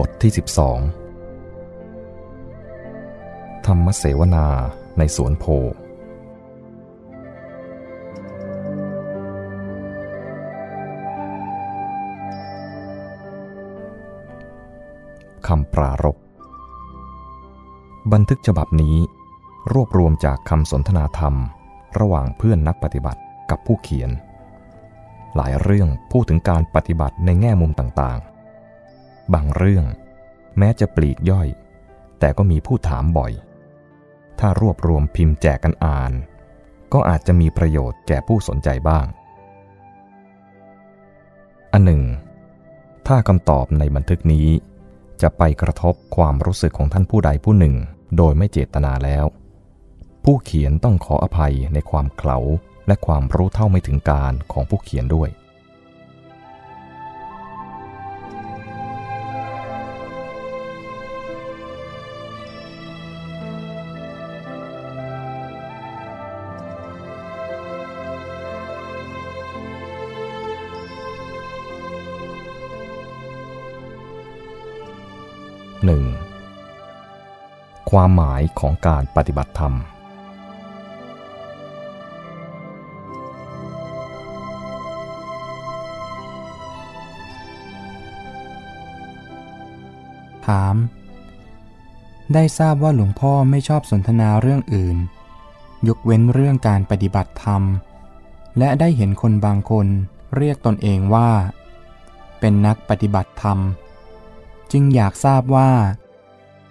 บทที่ 12 ธรรมเสวนาในสวนโพ คำปรารบบันทึกฉบับนี้ รวบรวมจากคำสนทนาธรรม ระหว่างเพื่อนนักปฏิบัติกับผู้เขียน หลายเรื่องพูดถึงการปฏิบัติในแง่มุมต่าง บางเรื่อง แม้จะปลีกย่อย แต่ก็มีผู้ถามบ่อย ถ้ารวบรวมพิมพ์แจกกันอ่าน ก็อาจจะมีประโยชน์แก่ผู้สนใจบ้าง อันหนึ่ง ถ้าคำตอบในบันทึกนี้ จะไปกระทบความรู้สึกของท่านผู้ใดผู้หนึ่ง โดยไม่เจตนาแล้ว ผู้เขียนต้องขออภัยในความเขลาและความรู้เท่าไม่ถึงการของผู้เขียนด้วย ความหมายของการปฏิบัติธรรม ถาม ได้ทราบว่าหลวงพ่อไม่ชอบสนทนาเรื่องอื่น ยกเว้นเรื่องการปฏิบัติธรรม และได้เห็นคนบางคนเรียกตนเองว่า เป็นนักปฏิบัติธรรม จึงอยากทราบว่า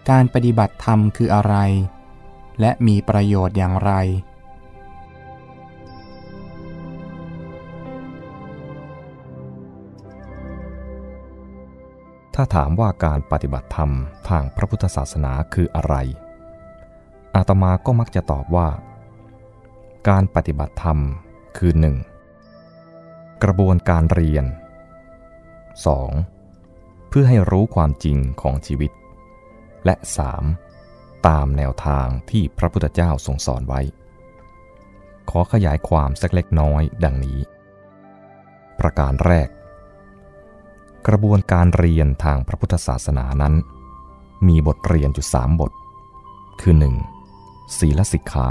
การปฏิบัติธรรมคืออะไร และมีประโยชน์อย่างไร ถ้าถามว่าการปฏิบัติธรรมทางพระพุทธศาสนาคืออะไร อาตมาก็มักจะตอบว่า การปฏิบัติธรรมคือ 1. กระบวนการเรียน 2. เพื่อให้รู้ความจริงของชีวิต และ 3. ตามแนวทางที่พระพุทธเจ้าทรงสอนไว้ ขอขยายความสักเล็กน้อยดังนี้ ประการแรก กระบวนการเรียนทางพระพุทธศาสนานั้น มีบทเรียนอยู่สามบท คือ 1. ศีลสิกขา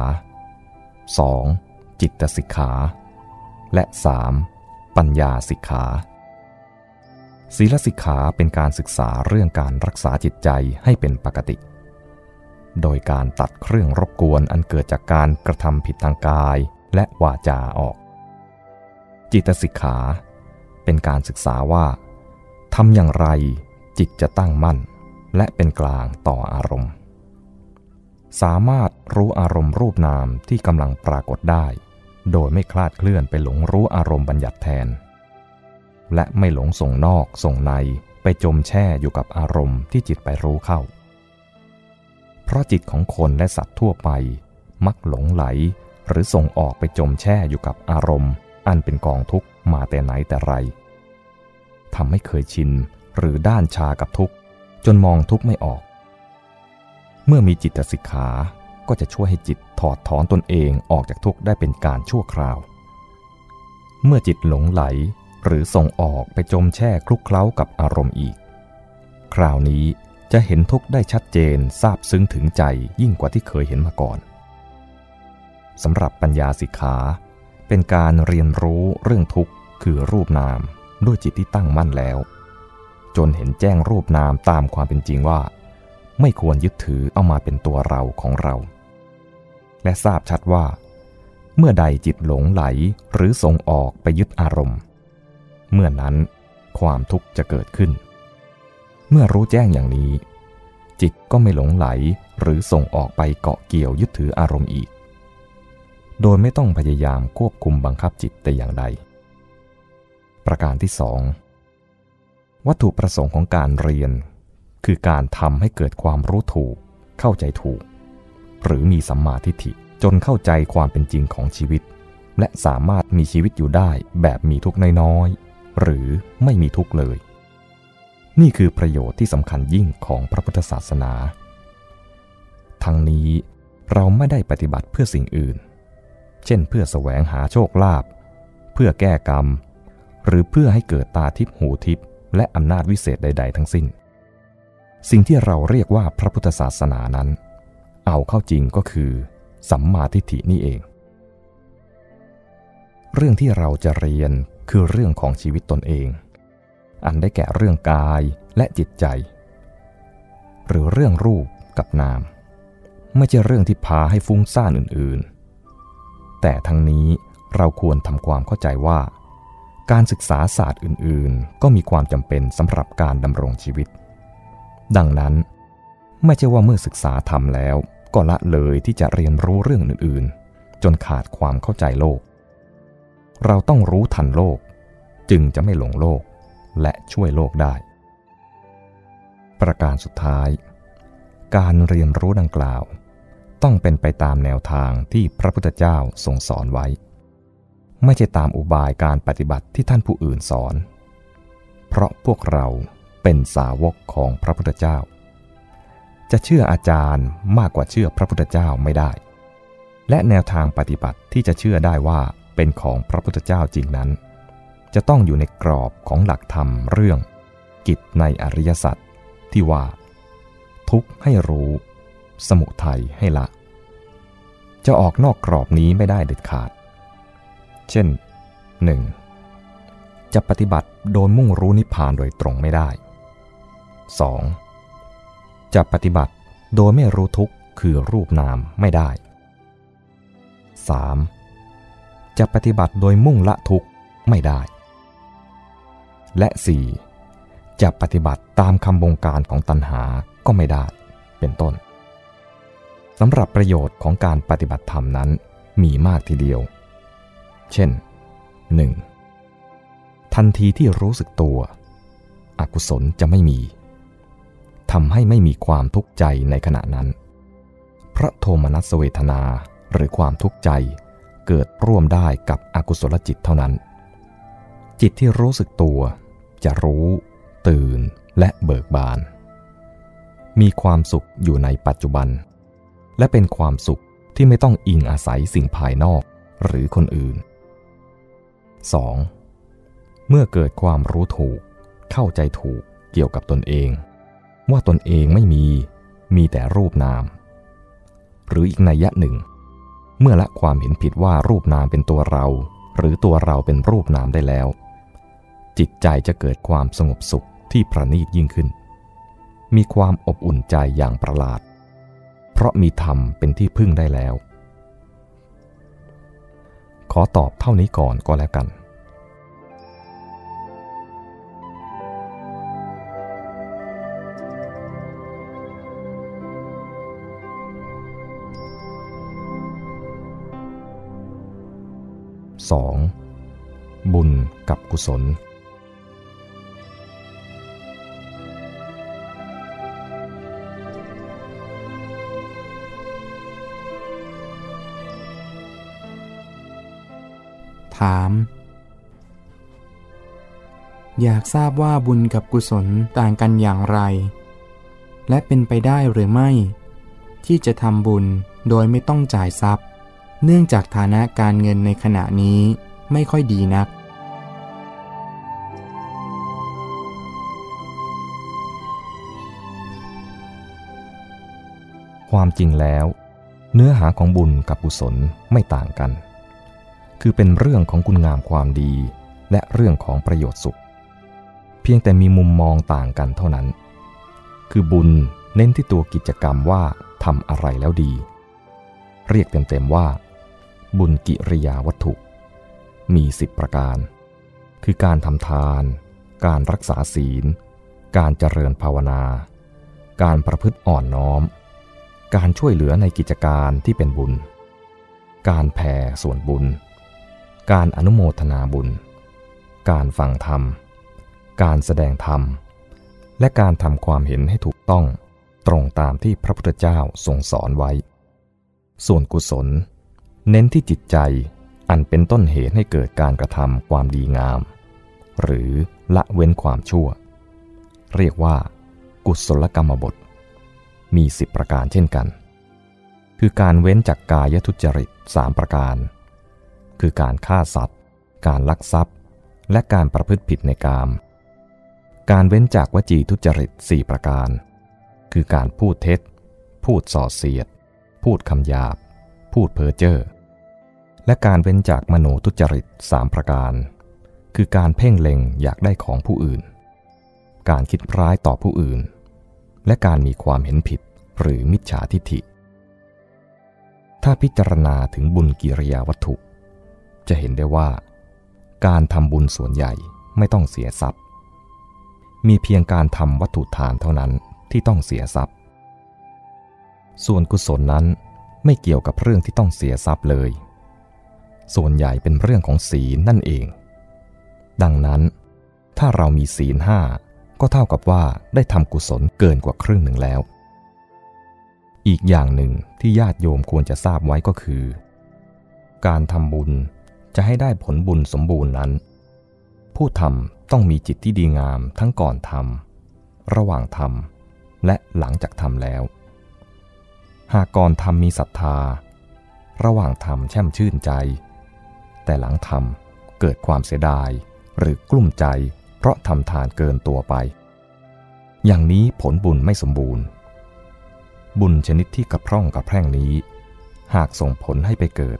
2. จิตสิกขา และ 3. ปัญญาสิกขา ศีลสิกขาเป็นการศึกษาเรื่องการรักษาจิตใจให้เป็นปกติ โดยการตัดเครื่องรบกวนอันเกิดจากการกระทำผิดทางกายและวาจาออก จิตสิกขาเป็นการศึกษาว่าทำอย่างไรจิตจะตั้งมั่น และเป็นกลางต่ออารมณ์ สามารถรู้อารมณ์รูปนามที่กำลังปรากฏได้ โดยไม่คลาดเคลื่อนไปหลงรู้อารมณ์บัญญัติแทน และไม่หลงส่งนอกส่งในไปจมแช่อยู่กับอารมณ์ที่จิตไปรู้เข้า เพราะจิตของคนและสัตว์ทั่วไป มักหลงไหล หรือส่งออกไปจมแช่อยู่กับอารมณ์ อันเป็นกองทุกข์มาแต่ไหนแต่ไรทำให้เคยชินหรือด้านชากับทุกข์ จนมองทุกข์ไม่ออก เมื่อมีจิตสิกขาก็จะช่วยให้จิตถอดถอนตนเองออกจากทุกข์ได้เป็นการชั่วคราว เมื่อจิตหลงไหล หรือส่งออกไปจมแช่คลุกเคล้ากับอารมณ์อีก คราวนี้จะเห็นทุกข์ได้ชัดเจนทราบซึ้งถึงใจยิ่งกว่าที่เคยเห็นมาก่อนสำหรับปัญญาสิกขา เป็นการเรียนรู้เรื่องทุกข์คือรูปนามด้วยจิตที่ตั้งมั่นแล้ว จนเห็นแจ้งรูปนามตามความเป็นจริงว่า ไม่ควรยึดถือเอามาเป็นตัวเราของเรา และทราบชัดว่า เมื่อใดจิตหลงไหลหรือส่งออกไปยึดอารมณ์ เมื่อนั้นความทุกข์จะเกิดขึ้น เมื่อรู้แจ้งอย่างนี้ จิตก็ไม่หลงไหลหรือส่งออกไปเกาะเกี่ยวยึดถืออารมณ์อีก โดยไม่ต้องพยายามควบคุมบังคับจิตแต่อย่างใด ประการที่สองวัตถุประสงค์ของการเรียน คือการทำให้เกิดความรู้ถูก เข้าใจถูก หรือมีสัมมาทิฏฐิจนเข้าใจความเป็นจริงของชีวิต และสามารถมีชีวิตอยู่ได้แบบมีทุกน้อยๆ หรือไม่มีทุกข์เลย นี่คือประโยชน์ที่สำคัญยิ่งของพระพุทธศาสนา ทั้งนี้เราไม่ได้ปฏิบัติเพื่อสิ่งอื่น เช่นเพื่อแสวงหาโชคลาภ เพื่อแก้กรรม หรือเพื่อให้เกิดตาทิพหูทิพและอำนาจวิเศษใด ๆ ทั้งสิ้น สิ่งที่เราเรียกว่าพระพุทธศาสนานั้น เอาเข้าจริงก็คือ สัมมาทิฏฐินี่เอง เรื่องที่เราจะเรียน คือเรื่องของชีวิตตนเอง อันได้แก่เรื่องกายและจิตใจ หรือเรื่องรูปกับนาม ไม่ใช่เรื่องที่พาให้ฟุ้งซ่านอื่นๆ แต่ทั้งนี้เราควรทำความเข้าใจว่า การศึกษาศาสตร์อื่นๆ ก็มีความจำเป็นสำหรับการดำรงชีวิต ดังนั้น ไม่ใช่ว่าเมื่อศึกษาทำแล้ว ก็ละเลยที่จะเรียนรู้เรื่องอื่นๆ จนขาดความเข้าใจโลก เราต้องรู้ทันโลก จึงจะไม่หลงโลกและช่วยโลกได้ ประการสุดท้าย การเรียนรู้ดังกล่าว ต้องเป็นไปตามแนวทางที่พระพุทธเจ้าทรงสอนไว้ ไม่ใช่ตามอุบายการปฏิบัติที่ท่านผู้อื่นสอน เพราะพวกเราเป็นสาวกของพระพุทธเจ้า จะเชื่ออาจารย์มากกว่าเชื่อพระพุทธเจ้าไม่ได้ และแนวทางปฏิบัติที่จะเชื่อได้ว่า เป็นของพระพุทธเจ้าจริงนั้น จะต้องอยู่ในกรอบของหลักธรรมเรื่อง กิจในอริยสัจที่ว่า ทุกข์ให้รู้ สมุทัยให้ละ จะออกนอกกรอบนี้ไม่ได้เด็ดขาด เช่น 1. จะปฏิบัติโดยมุ่งรู้นิพพานโดยตรงไม่ได้ 2. จะปฏิบัติโดยไม่รู้ทุกข์คือรูปนามไม่ได้ 3. จะปฏิบัติโดยมุ่งละทุกข์ไม่ได้ และ 4. จะปฏิบัติตามคำบงการของตัณหาก็ไม่ได้ เป็นต้นสำหรับประโยชน์ของการปฏิบัติธรรมนั้นมีมากทีเดียว เช่น 1. ทันทีที่รู้สึกตัว อกุศลจะไม่มีทำให้ไม่มีความทุกข์ใจในขณะนั้น พระโทมนัสเวทนาหรือความทุกข์ใจ เกิดร่วมได้กับอกุศลจิตเท่านั้น จิตที่รู้สึกตัว จะรู้ ตื่นและเบิกบาน มีความสุขอยู่ในปัจจุบัน และเป็นความสุขที่ไม่ต้องอิงอาศัยสิ่งภายนอกหรือคนอื่น 2. เมื่อเกิดความรู้ถูก เข้าใจถูกเกี่ยวกับตนเอง ว่าตนเองไม่มี มีแต่รูปนาม หรืออีกนัยยะหนึ่ง เมื่อละความเห็นผิดว่ารูปนามเป็นตัวเรา หรือตัวเราเป็นรูปนามได้แล้ว จิตใจจะเกิดความสงบสุขที่ประณีตยิ่งขึ้น มีความอบอุ่นใจอย่างประหลาด เพราะมีธรรมเป็นที่พึ่งได้แล้ว ขอตอบเท่านี้ก่อนก็แล้วกัน 2. บุญกับกุศล ถาม อยากทราบว่าบุญกับกุศลต่างกันอย่างไร และเป็นไปได้หรือไม่ ที่จะทำบุญโดยไม่ต้องจ่ายทรัพย์ เนื่องจากฐานะการเงินในขณะนี้ไม่ค่อยดีนัก ความจริงแล้ว เนื้อหาของบุญกับกุศลไม่ต่างกัน คือเป็นเรื่องของคุณงามความดี และเรื่องของประโยชน์สุข เพียงแต่มีมุมมองต่างกันเท่านั้น คือบุญเน้นที่ตัวกิจกรรมว่าทำอะไรแล้วดี เรียกเต็มๆว่า บุญกิริยาวัตถุ มีสิบประการ คือการทำทาน การรักษาศีล การเจริญภาวนา การประพฤติอ่อนน้อม การช่วยเหลือในกิจการที่เป็นบุญ การแผ่ส่วนบุญ การอนุโมทนาบุญ การฟังธรรม การแสดงธรรม และการทำความเห็นให้ถูกต้องตรงตามที่พระพุทธเจ้าทรงสอนไว้ ส่วนกุศล เน้นที่จิตใจอันเป็นต้นเหตุให้เกิดการกระทำความดีงาม หรือละเว้นความชั่ว เรียกว่า กุศลกรรมบท มีสิบประการเช่นกัน คือการเว้นจากกายทุจริตสามประการ คือการฆ่าสัตว์ การลักทรัพย์ และการประพฤติผิดในกาม การเว้นจากวจีทุจริตสี่ประการ คือการพูดเท็จ พูดส่อเสียด พูดคำหยาบ พูดเพ้อเจ้อ และการเว้นจากมโนทุจริตสามประการ คือการเพ่งเล็งอยากได้ของผู้อื่น การคิดร้ายต่อผู้อื่น และการมีความเห็นผิดหรือมิจฉาทิฐิ ถ้าพิจารณาถึงบุญกิริยาวัตถุ จะเห็นได้ว่า การทำบุญส่วนใหญ่ไม่ต้องเสียทรัพย์ มีเพียงการทำวัตถุทานเท่านั้นที่ต้องเสียทรัพย์ ส่วนกุศลนั้นไม่เกี่ยวกับเรื่องที่ต้องเสียทรัพย์เลย ส่วนใหญ่เป็นเรื่องของศีลนั่นเอง ดังนั้น ถ้าเรามีศีลห้าก็เท่ากับว่าได้ทำกุศลเกินกว่าครึ่งหนึ่งแล้ว อีกอย่างหนึ่งที่ญาติโยมควรจะทราบไว้ก็คือ การทำบุญจะให้ได้ผลบุญสมบูรณ์นั้น ผู้ทำต้องมีจิตที่ดีงามทั้งก่อนทำระหว่างทำและหลังจากทำแล้ว หากก่อนทำมีศรัทธา ระหว่างทำแช่มชื่นใจ แต่หลังทำเกิดความเสียดายหรือกลุ้มใจ เพราะทำทานเกินตัวไป อย่างนี้ผลบุญไม่สมบูรณ์ บุญชนิดที่กระพร่องกระแพร่งนี้ หากส่งผลให้ไปเกิด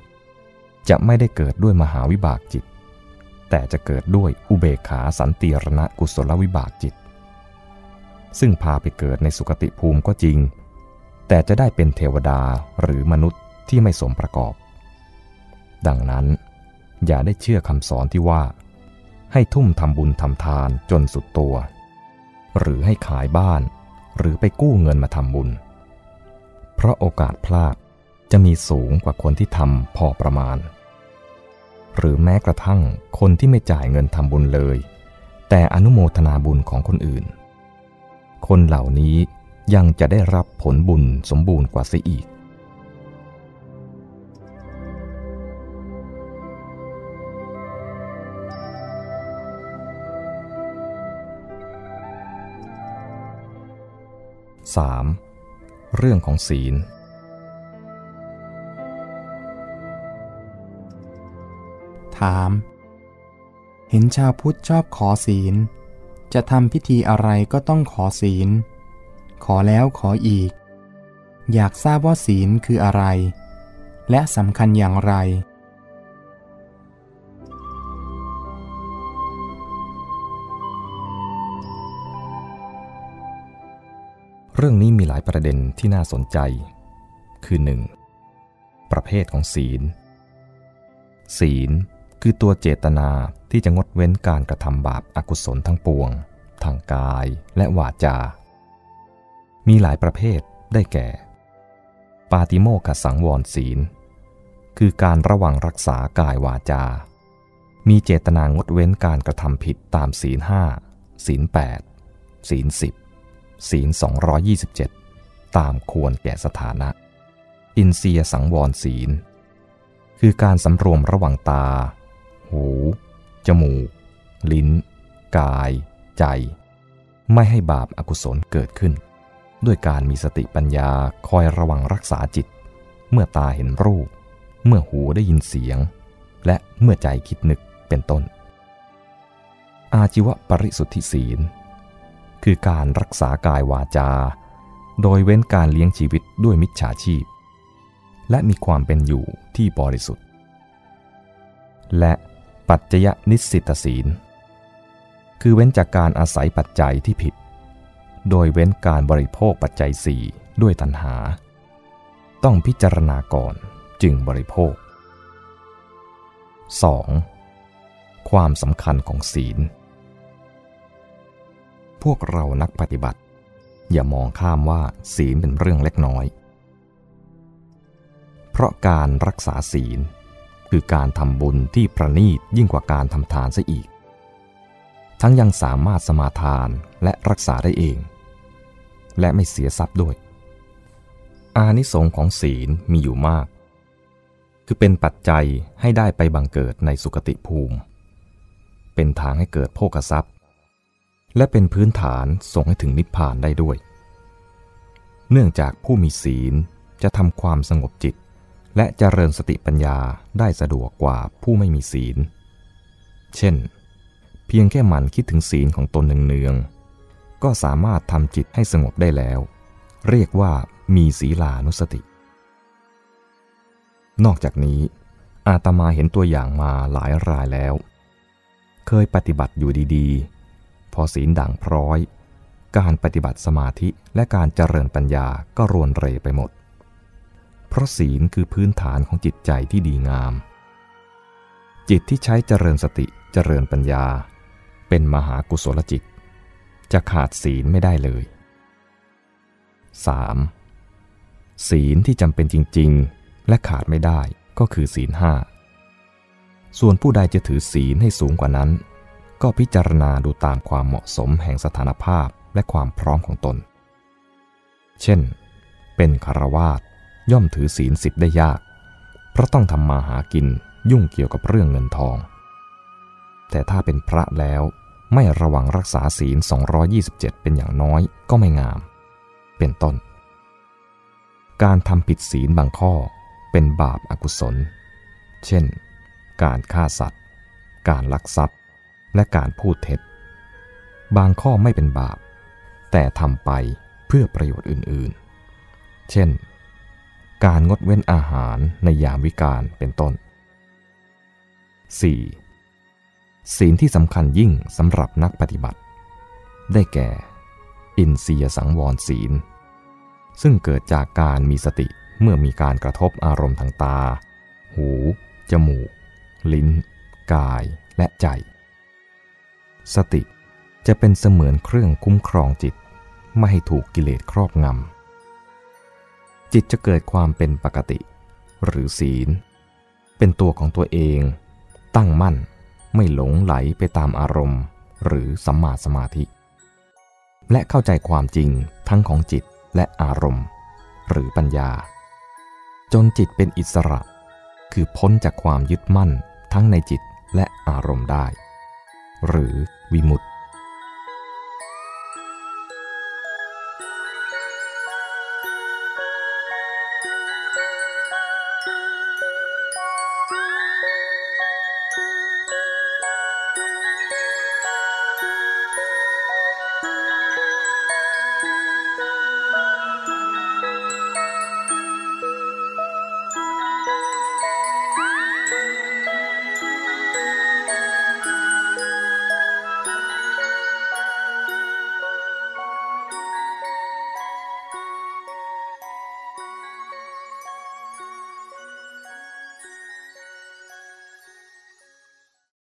จะไม่ได้เกิดด้วยมหาวิบากจิต แต่จะเกิดด้วยอุเบกขาสันติรณะกุศลวิบากจิต ซึ่งพาไปเกิดในสุคติภูมิก็จริง แต่จะได้เป็นเทวดาหรือมนุษย์ที่ไม่สมประกอบ ดังนั้น อย่าได้เชื่อคำสอนที่ว่า ให้ทุ่มทำบุญทำทานจนสุดตัว หรือให้ขายบ้าน หรือไปกู้เงินมาทำบุญ เพราะโอกาสพลาดจะมีสูงกว่าคนที่ทำพอประมาณ หรือแม้กระทั่งคนที่ไม่จ่ายเงินทำบุญเลย แต่อนุโมทนาบุญของคนอื่น คนเหล่านี้ยังจะได้รับผลบุญสมบูรณ์กว่าเสียอีก 3. เรื่องของศีล ถาม เห็นชาวพุทธชอบขอศีล จะทำพิธีอะไรก็ต้องขอศีล ขอแล้วขออีก อยากทราบว่าศีลคืออะไร และสำคัญอย่างไร เรื่องนี้มีหลายประเด็นที่น่าสนใจ คือ 1. ประเภทของศีล ศีลคือตัวเจตนาที่จะงดเว้นการกระทำบาปอากุศลทั้งปวง ทางกายและวาจา มีหลายประเภทได้แก่ ปาติโมกขสังวรศีล คือการระวังรักษากายวาจา มีเจตนางดเว้นการกระทำผิดตามศีลห้าศีลแปดศีลสิบ ศีล 227 ตามควรแก่สถานะ อินเสียสังวรศีล คือการสำรวมระหว่างตา หู จมูก ลิ้น กาย ใจ ไม่ให้บาปอากุศลเกิดขึ้น ด้วยการมีสติปัญญาคอยระวังรักษาจิต เมื่อตาเห็นรูป เมื่อหูได้ยินเสียง และเมื่อใจคิดนึกเป็นต้น อาจิวะปริสุทธิศีล คือการรักษากายวาจา โดยเว้นการเลี้ยงชีวิตด้วยมิจฉาชีพ และมีความเป็นอยู่ที่บริสุทธิ์ และปัจจยนิสิตศีล คือเว้นจากการอาศัยปัจจัยที่ผิด โดยเว้นการบริโภคปัจจัยสี่ด้วยตัณหา ต้องพิจารณาก่อนจึงบริโภค 2. ความสำคัญของศีล พวกเรานักปฏิบัติ อย่ามองข้ามว่าศีลเป็นเรื่องเล็กน้อย เพราะการรักษาศีล คือการทำบุญที่ประณีตยิ่งกว่าการทำทานซะอีก ทั้งยังสามารถสมาทานและรักษาได้เอง และไม่เสียทรัพย์ด้วย อานิสงส์ของศีลมีอยู่มาก คือเป็นปัจจัยให้ได้ไปบังเกิดในสุคติภูมิ เป็นทางให้เกิดโภกทรัพย์ และเป็นพื้นฐานส่งให้ถึงนิพพานได้ด้วย เนื่องจากผู้มีศีลจะทำความสงบจิต และเจริญสติปัญญาได้สะดวกกว่าผู้ไม่มีศีล เช่น เพียงแค่หมั่นคิดถึงศีลของตนเนืองๆก็สามารถทำจิตให้สงบได้แล้ว เรียกว่ามีศีลานุสติ นอกจากนี้ อาตมาเห็นตัวอย่างมาหลายรายแล้ว เคยปฏิบัติอยู่ดีๆ พอศีลด่างพร้อย การปฏิบัติสมาธิและการเจริญปัญญาก็รวนเรไปหมด เพราะศีลคือพื้นฐานของจิตใจที่ดีงาม จิตที่ใช้เจริญสติเจริญปัญญา เป็นมหากุศลจิต จะขาดศีลไม่ได้เลย 3. ศีลที่จำเป็นจริง ๆ และขาดไม่ได้ก็คือศีลห้าส่วนผู้ใดจะถือศีลให้สูงกว่านั้น ก็พิจารณาดูตามความเหมาะสมแห่งสถานภาพและความพร้อมของตน เช่น เป็นคารวาสย่อมถือศีลสิบได้ยาก เพราะต้องทำมาหากินยุ่งเกี่ยวกับเรื่องเงินทอง แต่ถ้าเป็นพระแล้วไม่ระวังรักษาศีล 227 เป็นอย่างน้อยก็ไม่งาม เป็นต้น การทำผิดศีลบางข้อเป็นบาปอากุศล เช่น การฆ่าสัตว์ การลักทรัพย์ และการพูดเท็จ บางข้อไม่เป็นบาป แต่ทำไปเพื่อประโยชน์อื่นๆ เช่น การงดเว้นอาหารในยามวิกาลเป็นต้น 4. ศีลที่สำคัญยิ่งสำหรับนักปฏิบัติ ได้แก่ อินเสียสังวรศีล ซึ่งเกิดจากการมีสติเมื่อมีการกระทบอารมณ์ทางตา หู จมูก ลิ้น กาย และใจ สติจะเป็นเสมือนเครื่องคุ้มครองจิต ไม่ให้ถูกกิเลสครอบงำ จิตจะเกิดความเป็นปกติ หรือศีล เป็นตัวของตัวเอง ตั้งมั่นไม่หลงไหลไปตามอารมณ์ หรือสัมมาสมาธิ และเข้าใจความจริงทั้งของจิตและอารมณ์ หรือปัญญา จนจิตเป็นอิสระ คือพ้นจากความยึดมั่นทั้งในจิตและอารมณ์ได้ หรือ วิมุตติ